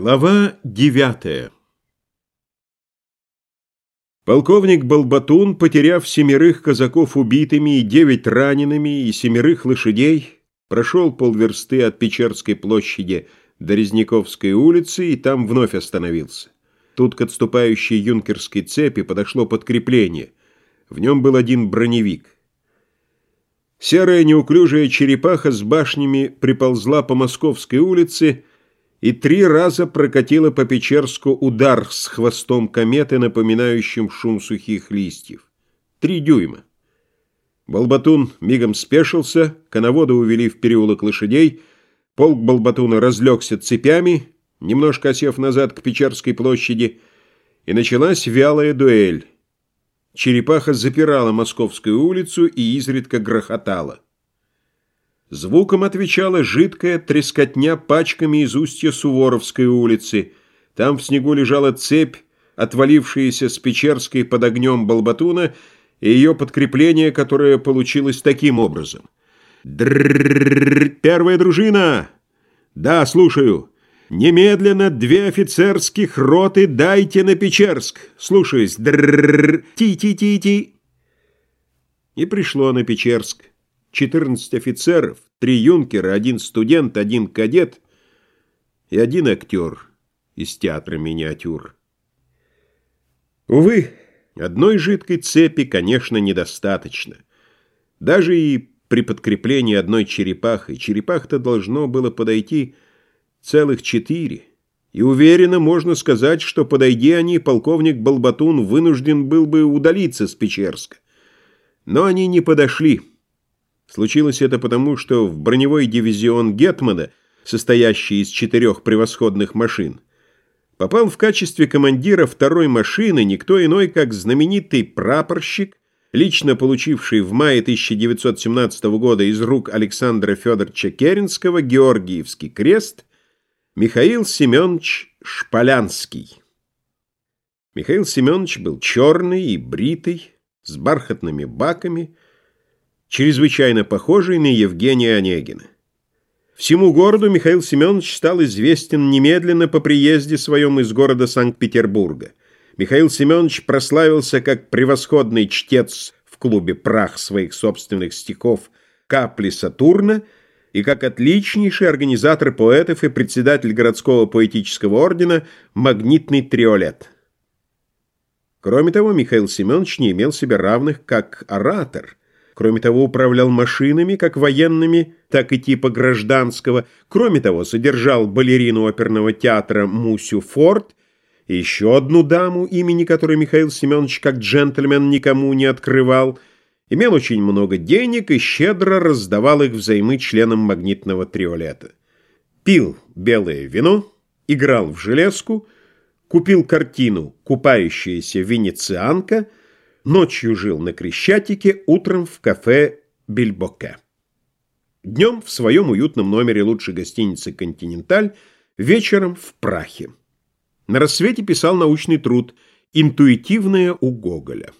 Глава девятая Полковник Балбатун, потеряв семерых казаков убитыми и девять ранеными и семерых лошадей, прошел полверсты от Печерской площади до Резняковской улицы и там вновь остановился. Тут к отступающей юнкерской цепи подошло подкрепление. В нем был один броневик. Серая неуклюжая черепаха с башнями приползла по Московской улице и три раза прокатила по Печерску удар с хвостом кометы, напоминающим шум сухих листьев. Три дюйма. Балбатун мигом спешился, коновода увели в переулок лошадей, полк Балбатуна разлегся цепями, немножко осев назад к Печерской площади, и началась вялая дуэль. Черепаха запирала Московскую улицу и изредка грохотала. Звуком отвечала жидкая трескотня пачками из устья Суворовской улицы. Там в снегу лежала цепь, отвалившаяся с Печерской под огнем Балбатуна, и ее подкрепление, которое получилось таким образом. «Дррррррр! Первая дружина!» «Да, слушаю!» «Немедленно две офицерских роты дайте на Печерск!» «Слушаюсь!» «Дрррррр! Ти-ти-ти-ти!» И пришло на Печерск. 14 офицеров, три юнкера, один студент, один кадет и один актер из театра миниатюр. Увы, одной жидкой цепи, конечно, недостаточно. Даже и при подкреплении одной черепахой, черепах-то должно было подойти целых четыре. И уверенно можно сказать, что, подойди они, полковник Балбатун вынужден был бы удалиться с Печерска. Но они не подошли. Случилось это потому, что в броневой дивизион Гетмана, состоящий из четырех превосходных машин, попал в качестве командира второй машины никто иной, как знаменитый прапорщик, лично получивший в мае 1917 года из рук Александра Федоровича Керенского Георгиевский крест Михаил Семенович Шполянский. Михаил Семенович был черный и бритый, с бархатными баками, чрезвычайно похожий на Евгения Онегина. Всему городу Михаил Семенович стал известен немедленно по приезде своем из города Санкт-Петербурга. Михаил Семенович прославился как превосходный чтец в клубе «Прах» своих собственных стихов «Капли Сатурна» и как отличнейший организатор поэтов и председатель городского поэтического ордена «Магнитный триолет». Кроме того, Михаил Семенович не имел себе равных как оратор – Кроме того, управлял машинами, как военными, так и типа гражданского. Кроме того, содержал балерину оперного театра Мусю Форд и еще одну даму, имени которой Михаил Семенович как джентльмен никому не открывал, имел очень много денег и щедро раздавал их взаймы членам магнитного триолета. Пил белое вино, играл в железку, купил картину «Купающаяся венецианка», Ночью жил на Крещатике, утром в кафе «Бильбоке». Днем в своем уютном номере лучшей гостиницы «Континенталь», вечером в Прахе. На рассвете писал научный труд «Интуитивное у Гоголя».